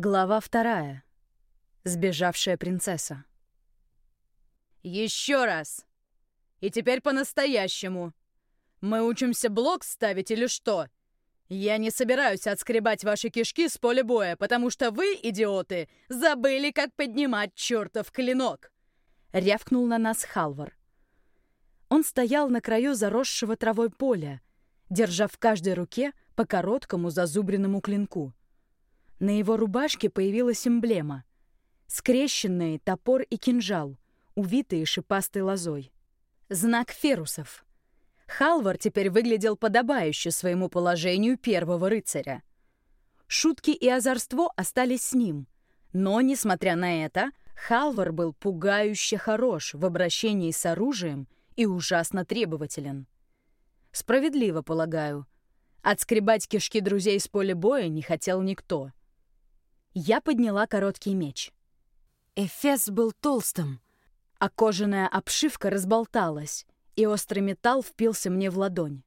Глава вторая. Сбежавшая принцесса. Еще раз! И теперь по-настоящему. Мы учимся блок ставить или что? Я не собираюсь отскребать ваши кишки с поля боя, потому что вы, идиоты, забыли, как поднимать чертов клинок!» Рявкнул на нас Халвар. Он стоял на краю заросшего травой поля, держа в каждой руке по короткому зазубренному клинку — на его рубашке появилась эмблема. Скрещенные топор и кинжал, увитые шипастой лозой. Знак ферусов. Халвар теперь выглядел подобающе своему положению первого рыцаря. Шутки и озорство остались с ним. Но, несмотря на это, Халвар был пугающе хорош в обращении с оружием и ужасно требователен. Справедливо, полагаю. Отскребать кишки друзей с поля боя не хотел никто. Я подняла короткий меч. Эфес был толстым, а кожаная обшивка разболталась, и острый металл впился мне в ладонь.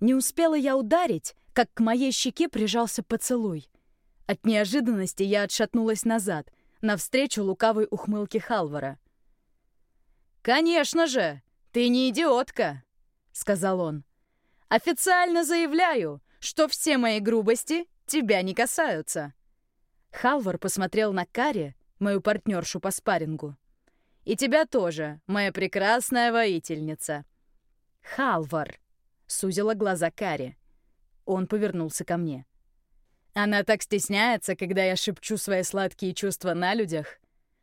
Не успела я ударить, как к моей щеке прижался поцелуй. От неожиданности я отшатнулась назад, навстречу лукавой ухмылке Халвара. «Конечно же! Ты не идиотка!» — сказал он. «Официально заявляю, что все мои грубости тебя не касаются!» Халвар посмотрел на Кари, мою партнершу по спаррингу. «И тебя тоже, моя прекрасная воительница!» «Халвар!» — сузила глаза Кари. Он повернулся ко мне. «Она так стесняется, когда я шепчу свои сладкие чувства на людях.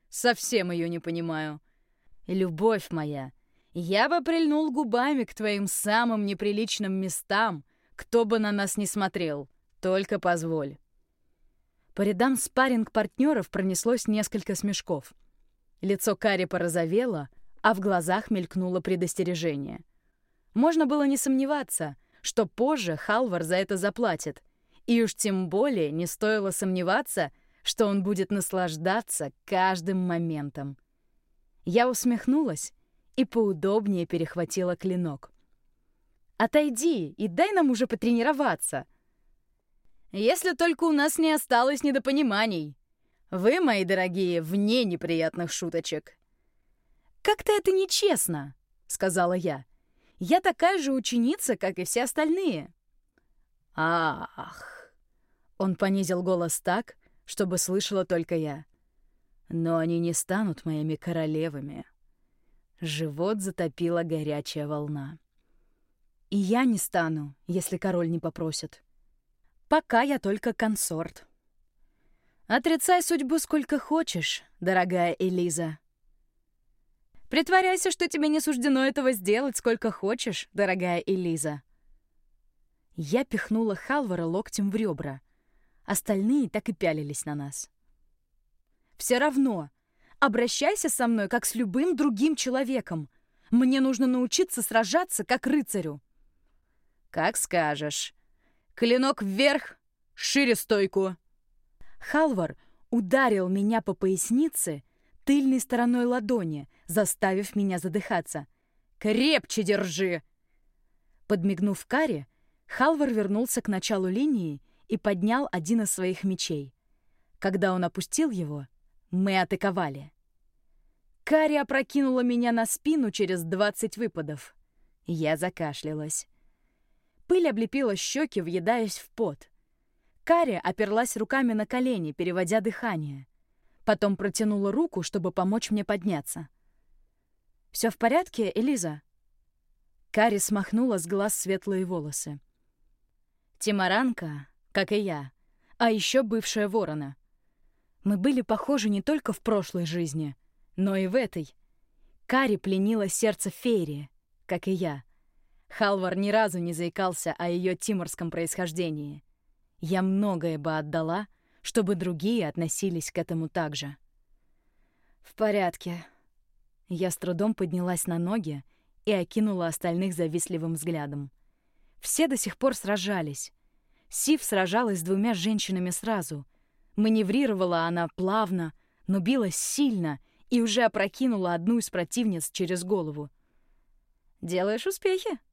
Совсем ее не понимаю. Любовь моя, я бы прильнул губами к твоим самым неприличным местам, кто бы на нас не смотрел. Только позволь». По рядам спарринг-партнеров пронеслось несколько смешков. Лицо Кари порозовело, а в глазах мелькнуло предостережение. Можно было не сомневаться, что позже Халвар за это заплатит, и уж тем более не стоило сомневаться, что он будет наслаждаться каждым моментом. Я усмехнулась и поудобнее перехватила клинок. «Отойди и дай нам уже потренироваться», если только у нас не осталось недопониманий. Вы, мои дорогие, вне неприятных шуточек. «Как-то это нечестно», — сказала я. «Я такая же ученица, как и все остальные». «Ах!» Он понизил голос так, чтобы слышала только я. «Но они не станут моими королевами». Живот затопила горячая волна. «И я не стану, если король не попросит». Пока я только консорт. Отрицай судьбу сколько хочешь, дорогая Элиза. Притворяйся, что тебе не суждено этого сделать сколько хочешь, дорогая Элиза. Я пихнула Халвара локтем в ребра. Остальные так и пялились на нас. Все равно. Обращайся со мной, как с любым другим человеком. Мне нужно научиться сражаться, как рыцарю. Как скажешь. Клинок вверх, шире стойку. Халвар ударил меня по пояснице тыльной стороной ладони, заставив меня задыхаться. «Крепче держи!» Подмигнув Каре, Халвар вернулся к началу линии и поднял один из своих мечей. Когда он опустил его, мы атаковали. Кари опрокинула меня на спину через 20 выпадов. Я закашлялась. Пыль облепила щеки, въедаясь в пот. Каря оперлась руками на колени, переводя дыхание. Потом протянула руку, чтобы помочь мне подняться. Все в порядке, Элиза?» Кари смахнула с глаз светлые волосы. Тимаранка, как и я, а еще бывшая ворона. Мы были похожи не только в прошлой жизни, но и в этой. Кари пленила сердце Фейри, как и я — Халвар ни разу не заикался о ее тиморском происхождении. Я многое бы отдала, чтобы другие относились к этому так же. «В порядке». Я с трудом поднялась на ноги и окинула остальных завистливым взглядом. Все до сих пор сражались. Сив сражалась с двумя женщинами сразу. Маневрировала она плавно, но билась сильно и уже опрокинула одну из противниц через голову. «Делаешь успехи?» —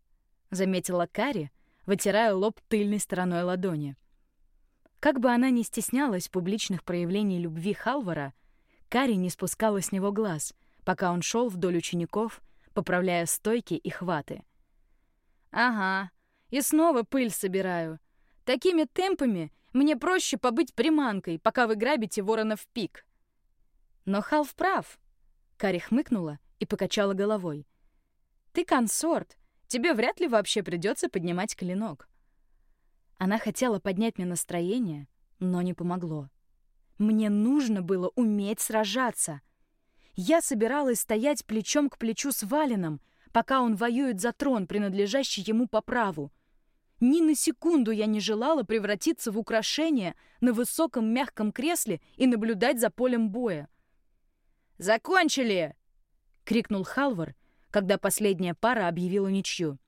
заметила Кари, вытирая лоб тыльной стороной ладони. Как бы она ни стеснялась публичных проявлений любви Халвара, Кари не спускала с него глаз, пока он шел вдоль учеников, поправляя стойки и хваты. «Ага, и снова пыль собираю. Такими темпами мне проще побыть приманкой, пока вы грабите ворона в пик». Но Халв прав. Кари хмыкнула и покачала головой. «Ты консорт. Тебе вряд ли вообще придется поднимать клинок». Она хотела поднять мне настроение, но не помогло. Мне нужно было уметь сражаться. Я собиралась стоять плечом к плечу с Валином, пока он воюет за трон, принадлежащий ему по праву. Ни на секунду я не желала превратиться в украшение на высоком мягком кресле и наблюдать за полем боя. «Закончили!» — крикнул Халвар, когда последняя пара объявила ничью.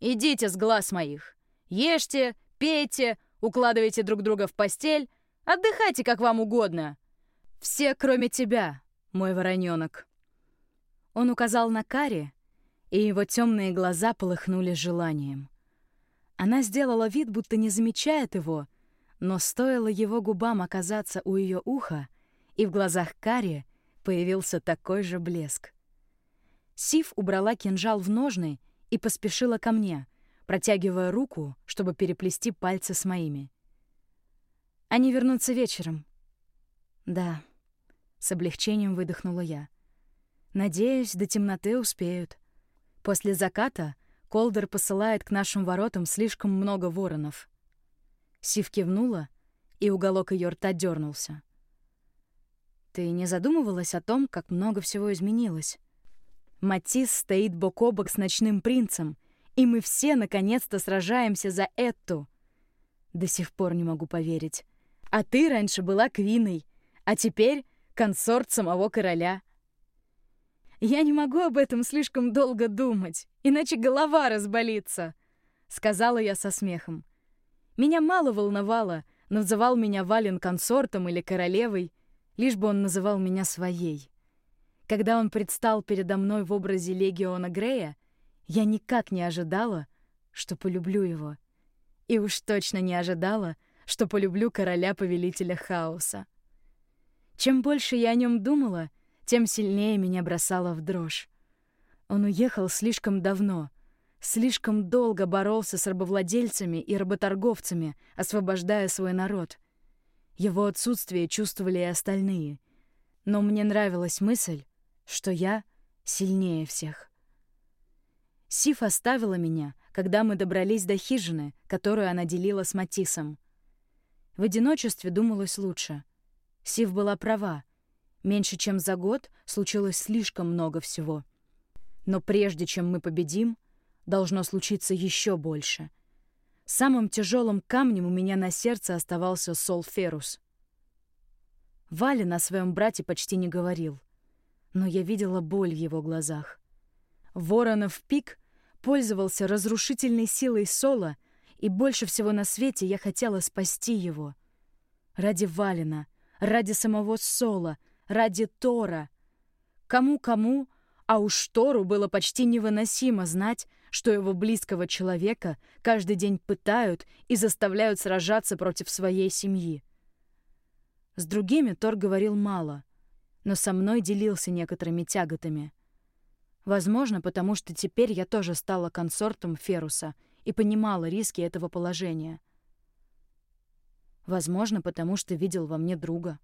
«Идите с глаз моих! Ешьте, пейте, укладывайте друг друга в постель, отдыхайте как вам угодно. Все, кроме тебя, мой вороненок. Он указал на Кари, и его темные глаза полыхнули желанием. Она сделала вид, будто не замечает его, но стоило его губам оказаться у ее уха, и в глазах Кари появился такой же блеск. Сив убрала кинжал в ножны и поспешила ко мне, протягивая руку, чтобы переплести пальцы с моими. «Они вернутся вечером». «Да», — с облегчением выдохнула я. «Надеюсь, до темноты успеют. После заката Колдер посылает к нашим воротам слишком много воронов». Сив кивнула, и уголок ее рта дернулся. «Ты не задумывалась о том, как много всего изменилось?» Матис стоит бок о бок с ночным принцем, и мы все наконец-то сражаемся за Эту. До сих пор не могу поверить. А ты раньше была Квиной, а теперь консорт самого короля. Я не могу об этом слишком долго думать, иначе голова разболится, сказала я со смехом. Меня мало волновало, называл меня Вален консортом или королевой, лишь бы он называл меня своей. Когда он предстал передо мной в образе Легиона Грея, я никак не ожидала, что полюблю его. И уж точно не ожидала, что полюблю короля-повелителя хаоса. Чем больше я о нем думала, тем сильнее меня бросало в дрожь. Он уехал слишком давно, слишком долго боролся с рабовладельцами и работорговцами, освобождая свой народ. Его отсутствие чувствовали и остальные. Но мне нравилась мысль, что я сильнее всех. Сиф оставила меня, когда мы добрались до хижины, которую она делила с Матисом. В одиночестве думалось лучше. Сив была права. Меньше чем за год случилось слишком много всего. Но прежде чем мы победим, должно случиться еще больше. Самым тяжелым камнем у меня на сердце оставался Сол Ферус. Валя на своем брате почти не говорил, но я видела боль в его глазах. Воронов пик пользовался разрушительной силой Сола, и больше всего на свете я хотела спасти его. Ради Валина, ради самого Сола, ради Тора. Кому-кому, а уж Тору было почти невыносимо знать, что его близкого человека каждый день пытают и заставляют сражаться против своей семьи. С другими Тор говорил мало, но со мной делился некоторыми тяготами — Возможно, потому что теперь я тоже стала консортом Феруса и понимала риски этого положения. Возможно, потому что видел во мне друга.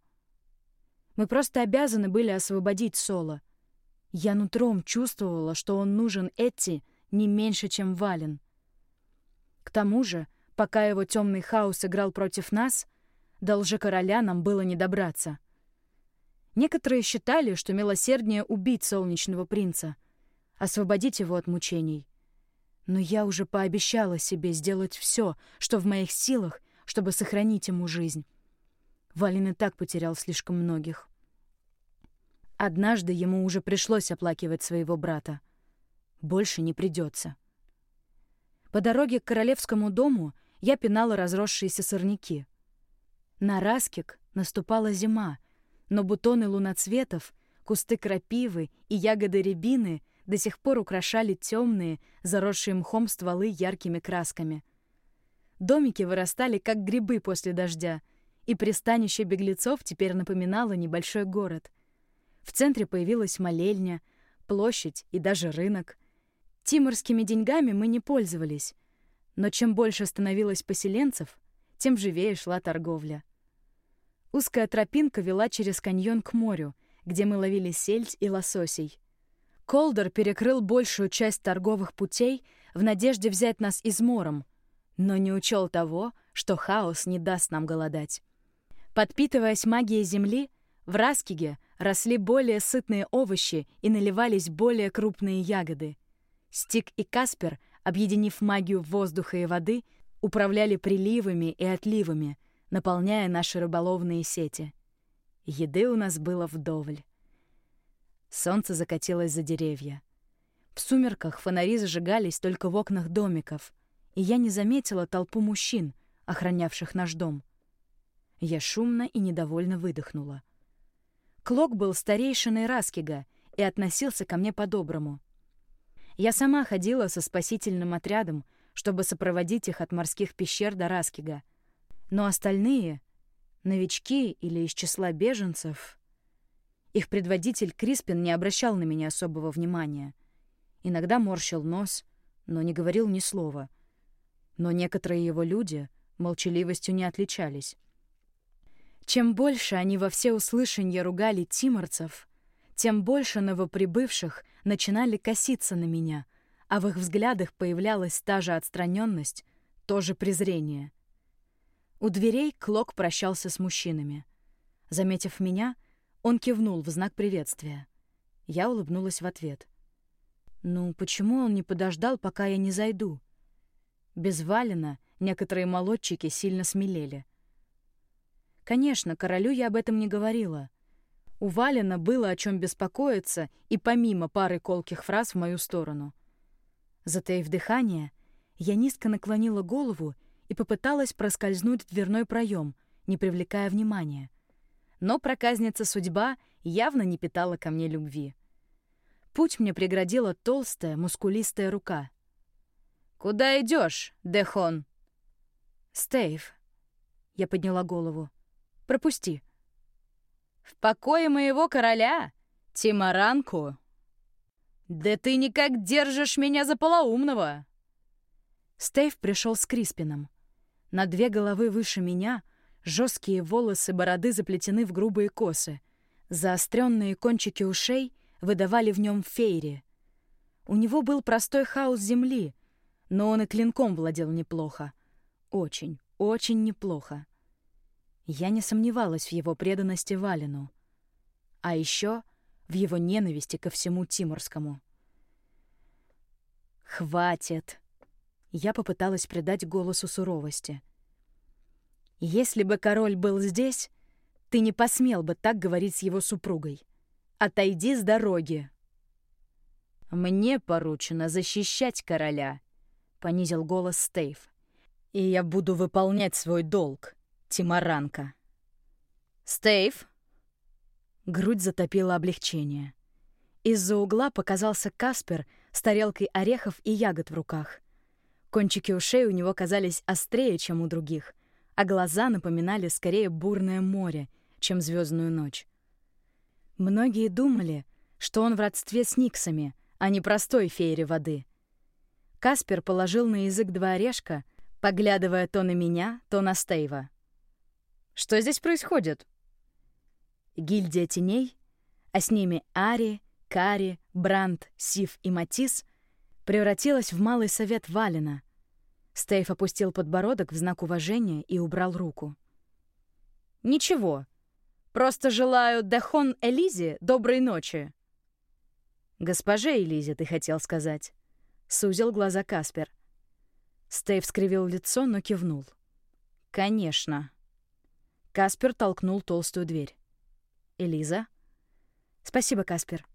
Мы просто обязаны были освободить Соло. Я нутром чувствовала, что он нужен Этти не меньше, чем Вален. К тому же, пока его темный хаос играл против нас, до лжекороля нам было не добраться. Некоторые считали, что милосерднее убить солнечного принца — освободить его от мучений. Но я уже пообещала себе сделать все, что в моих силах, чтобы сохранить ему жизнь. Валин и так потерял слишком многих. Однажды ему уже пришлось оплакивать своего брата. Больше не придется. По дороге к королевскому дому я пинала разросшиеся сорняки. На Раскик наступала зима, но бутоны луноцветов, кусты крапивы и ягоды рябины до сих пор украшали темные, заросшие мхом стволы яркими красками. Домики вырастали, как грибы после дождя, и пристанище беглецов теперь напоминало небольшой город. В центре появилась молельня, площадь и даже рынок. Тиморскими деньгами мы не пользовались, но чем больше становилось поселенцев, тем живее шла торговля. Узкая тропинка вела через каньон к морю, где мы ловили сельдь и лососей. Колдер перекрыл большую часть торговых путей в надежде взять нас измором, но не учел того, что хаос не даст нам голодать. Подпитываясь магией земли, в Раскиге росли более сытные овощи и наливались более крупные ягоды. Стик и Каспер, объединив магию воздуха и воды, управляли приливами и отливами, наполняя наши рыболовные сети. Еды у нас было вдоволь. Солнце закатилось за деревья. В сумерках фонари зажигались только в окнах домиков, и я не заметила толпу мужчин, охранявших наш дом. Я шумно и недовольно выдохнула. Клок был старейшиной Раскига и относился ко мне по-доброму. Я сама ходила со спасительным отрядом, чтобы сопроводить их от морских пещер до Раскига. Но остальные, новички или из числа беженцев... Их предводитель Криспин не обращал на меня особого внимания. Иногда морщил нос, но не говорил ни слова. Но некоторые его люди молчаливостью не отличались. Чем больше они во всеуслышанье ругали тиморцев, тем больше новоприбывших начинали коситься на меня, а в их взглядах появлялась та же отстраненность, то же презрение. У дверей Клок прощался с мужчинами. Заметив меня, он кивнул в знак приветствия. Я улыбнулась в ответ. «Ну, почему он не подождал, пока я не зайду?» Без Валина некоторые молодчики сильно смелели — Конечно, королю я об этом не говорила. У Валина было о чем беспокоиться и помимо пары колких фраз в мою сторону. Затаив дыхание, я низко наклонила голову и попыталась проскользнуть в дверной проем, не привлекая внимания. Но проказница судьба явно не питала ко мне любви. Путь мне преградила толстая, мускулистая рука. «Куда идешь, Дехон?» «Стейв». Я подняла голову. Пропусти». «В покое моего короля? Тимаранку?» «Да ты никак держишь меня за полоумного!» Стейв пришел с Криспином. На две головы выше меня жесткие волосы бороды заплетены в грубые косы. Заостренные кончики ушей выдавали в нем фейри. У него был простой хаос земли, но он и клинком владел неплохо. Очень, очень неплохо. Я не сомневалась в его преданности Валину. А еще в его ненависти ко всему Тимурскому. «Хватит!» Я попыталась придать голосу суровости. «Если бы король был здесь, ты не посмел бы так говорить с его супругой. Отойди с дороги!» «Мне поручено защищать короля», — понизил голос Стейв. «И я буду выполнять свой долг. Тимаранка. «Стейв!» Грудь затопила облегчение. Из-за угла показался Каспер с тарелкой орехов и ягод в руках. Кончики ушей у него казались острее, чем у других, а глаза напоминали скорее бурное море, чем звездную ночь. Многие думали, что он в родстве с Никсами, а не простой феере воды. Каспер положил на язык два орешка, поглядывая то на меня, то на Стейва. Что здесь происходит?» Гильдия теней, а с ними Ари, Кари, Бранд, Сив и Матис, превратилась в малый совет Валина. Стейф опустил подбородок в знак уважения и убрал руку. «Ничего. Просто желаю Дехон Элизе доброй ночи». «Госпоже Элизе, ты хотел сказать», — сузил глаза Каспер. Стейв скривил лицо, но кивнул. «Конечно». Каспер толкнул толстую дверь. «Элиза?» «Спасибо, Каспер».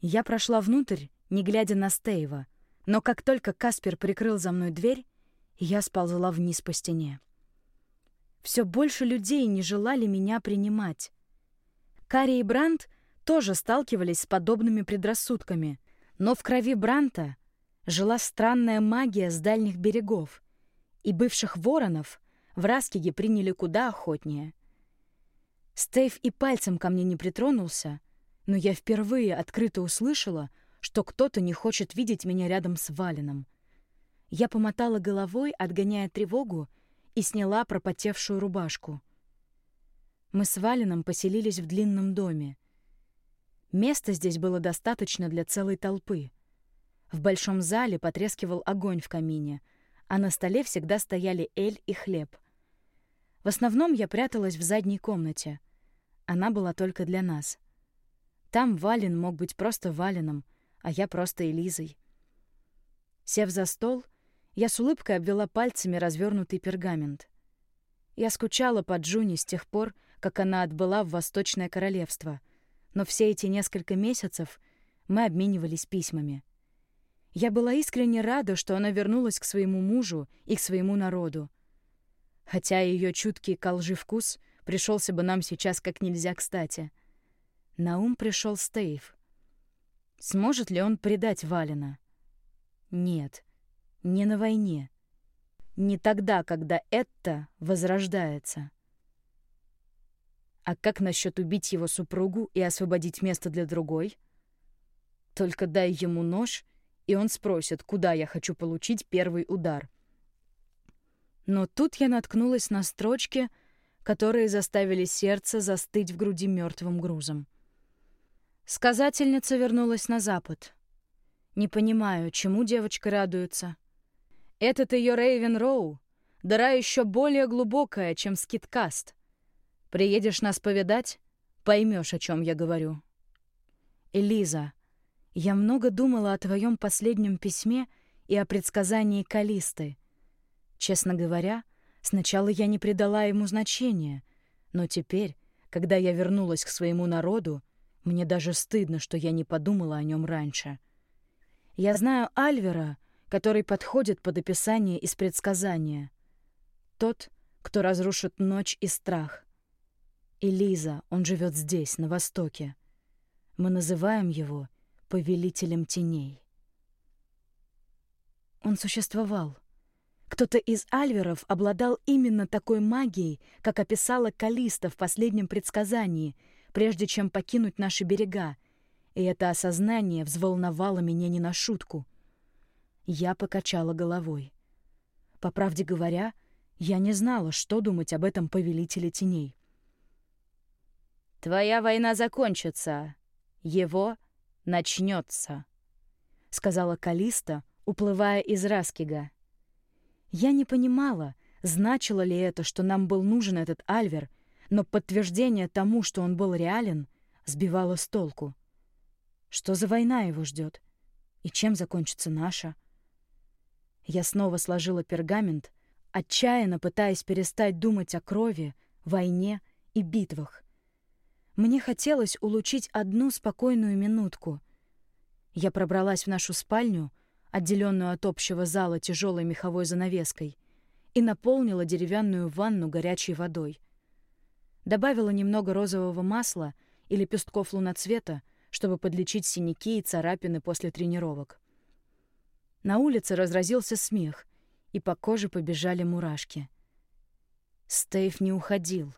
Я прошла внутрь, не глядя на Стейва, но как только Каспер прикрыл за мной дверь, я сползла вниз по стене. Все больше людей не желали меня принимать. Карри и Брант тоже сталкивались с подобными предрассудками, но в крови Бранта жила странная магия с дальних берегов, И бывших воронов в Раскиге приняли куда охотнее. Стейв и пальцем ко мне не притронулся, но я впервые открыто услышала, что кто-то не хочет видеть меня рядом с Валином. Я помотала головой, отгоняя тревогу, и сняла пропотевшую рубашку. Мы с Валином поселились в длинном доме. Места здесь было достаточно для целой толпы. В большом зале потрескивал огонь в камине, а на столе всегда стояли эль и хлеб. В основном я пряталась в задней комнате. Она была только для нас. Там Вален мог быть просто Валеном, а я просто Элизой. Сев за стол, я с улыбкой обвела пальцами развернутый пергамент. Я скучала по Джуни с тех пор, как она отбыла в Восточное Королевство, но все эти несколько месяцев мы обменивались письмами. Я была искренне рада, что она вернулась к своему мужу и к своему народу. Хотя ее чуткий ко лжи вкус пришелся бы нам сейчас как нельзя кстати. На ум пришел Стейв. Сможет ли он предать Валина? Нет, не на войне. Не тогда, когда это возрождается. А как насчет убить его супругу и освободить место для другой? Только дай ему нож, и он спросит, куда я хочу получить первый удар. Но тут я наткнулась на строчки, которые заставили сердце застыть в груди мертвым грузом. Сказательница вернулась на запад. Не понимаю, чему девочка радуется. Этот ее Рейвен Роу, дыра еще более глубокая, чем скиткаст — Приедешь нас повидать, поймешь, о чем я говорю. Элиза, я много думала о твоем последнем письме и о предсказании Калисты. Честно говоря, сначала я не придала ему значения, но теперь, когда я вернулась к своему народу, мне даже стыдно, что я не подумала о нем раньше. Я знаю Альвера, который подходит под описание из предсказания. Тот, кто разрушит ночь и страх. Элиза, он живет здесь, на востоке. Мы называем его повелителем теней. Он существовал. Кто-то из альверов обладал именно такой магией, как описала Калиста в последнем предсказании, прежде чем покинуть наши берега, и это осознание взволновало меня не на шутку. Я покачала головой. По правде говоря, я не знала, что думать об этом повелителе теней. Твоя война закончится. Его начнется, сказала Калиста, уплывая из Раскига. Я не понимала, значило ли это, что нам был нужен этот Альвер, но подтверждение тому, что он был реален, сбивало с толку. Что за война его ждет? И чем закончится наша? Я снова сложила пергамент, отчаянно пытаясь перестать думать о крови, войне и битвах. Мне хотелось улучить одну спокойную минутку. Я пробралась в нашу спальню, отделенную от общего зала тяжелой меховой занавеской, и наполнила деревянную ванну горячей водой. Добавила немного розового масла и лепестков луноцвета, чтобы подлечить синяки и царапины после тренировок. На улице разразился смех, и по коже побежали мурашки. Стейв не уходил.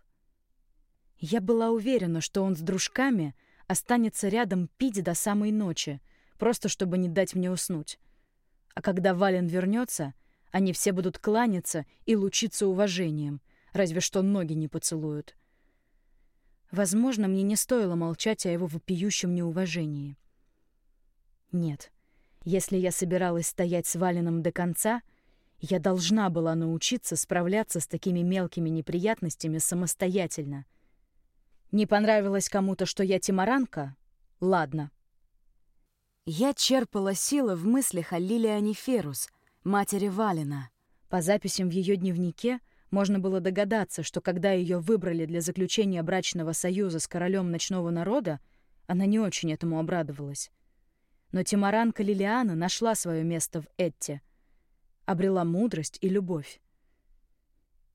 Я была уверена, что он с дружками останется рядом пить до самой ночи, просто чтобы не дать мне уснуть. А когда Вален вернется, они все будут кланяться и лучиться уважением, разве что ноги не поцелуют. Возможно, мне не стоило молчать о его вопиющем неуважении. Нет, если я собиралась стоять с Валеном до конца, я должна была научиться справляться с такими мелкими неприятностями самостоятельно — не понравилось кому-то, что я тимаранка? Ладно. Я черпала силы в мыслях о Лилиане Ферус, матери Валина. По записям в ее дневнике можно было догадаться, что когда ее выбрали для заключения брачного союза с королем ночного народа, она не очень этому обрадовалась. Но Тимаранка Лилиана нашла свое место в Этте, обрела мудрость и любовь.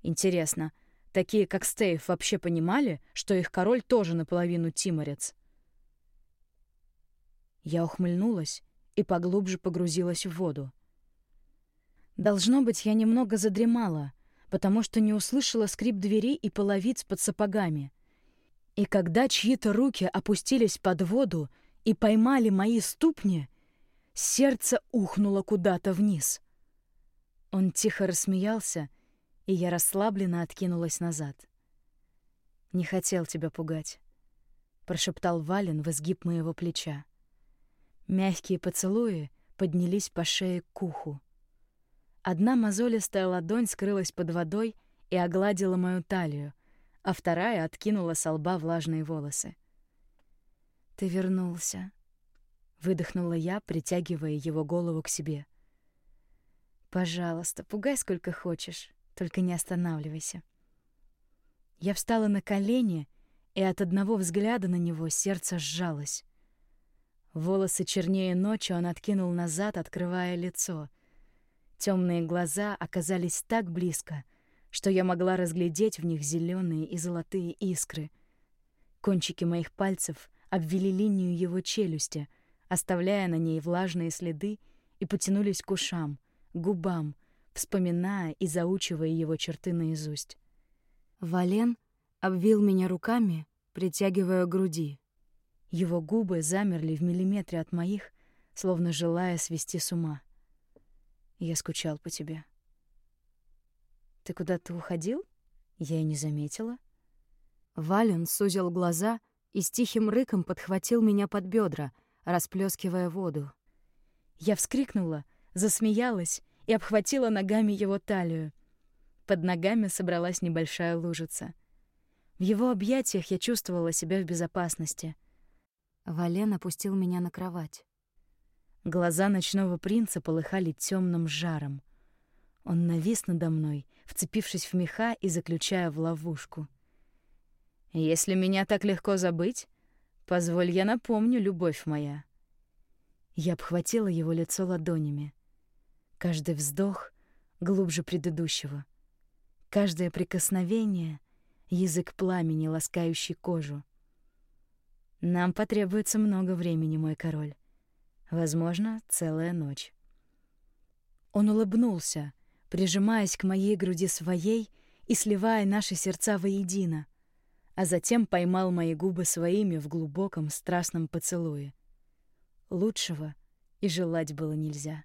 Интересно, Такие, как Стейв, вообще понимали, что их король тоже наполовину тиморец. Я ухмыльнулась и поглубже погрузилась в воду. Должно быть, я немного задремала, потому что не услышала скрип двери и половиц под сапогами. И когда чьи-то руки опустились под воду и поймали мои ступни, сердце ухнуло куда-то вниз. Он тихо рассмеялся, и я расслабленно откинулась назад. «Не хотел тебя пугать», — прошептал Вален в изгиб моего плеча. Мягкие поцелуи поднялись по шее к уху. Одна мозолистая ладонь скрылась под водой и огладила мою талию, а вторая откинула с лба влажные волосы. «Ты вернулся», — выдохнула я, притягивая его голову к себе. «Пожалуйста, пугай сколько хочешь, только не останавливайся». Я встала на колени, и от одного взгляда на него сердце сжалось. Волосы чернее ночи он откинул назад, открывая лицо. Темные глаза оказались так близко, что я могла разглядеть в них зеленые и золотые искры. Кончики моих пальцев обвели линию его челюсти, оставляя на ней влажные следы, и потянулись к ушам, губам, вспоминая и заучивая его черты наизусть. Вален обвил меня руками, притягивая к груди. Его губы замерли в миллиметре от моих, словно желая свести с ума. Я скучал по тебе. Ты куда-то уходил? Я и не заметила. Вален сузил глаза и с тихим рыком подхватил меня под бедра, расплескивая воду. Я вскрикнула, засмеялась и обхватила ногами его талию. Под ногами собралась небольшая лужица. В его объятиях я чувствовала себя в безопасности. Вален опустил меня на кровать. Глаза ночного принца полыхали темным жаром. Он навис надо мной, вцепившись в меха и заключая в ловушку. «Если меня так легко забыть, позволь я напомню, любовь моя». Я обхватила его лицо ладонями. Каждый вздох глубже предыдущего. Каждое прикосновение — язык пламени, ласкающий кожу. Нам потребуется много времени, мой король. Возможно, целая ночь. Он улыбнулся, прижимаясь к моей груди своей и сливая наши сердца воедино, а затем поймал мои губы своими в глубоком страстном поцелуе. Лучшего и желать было нельзя.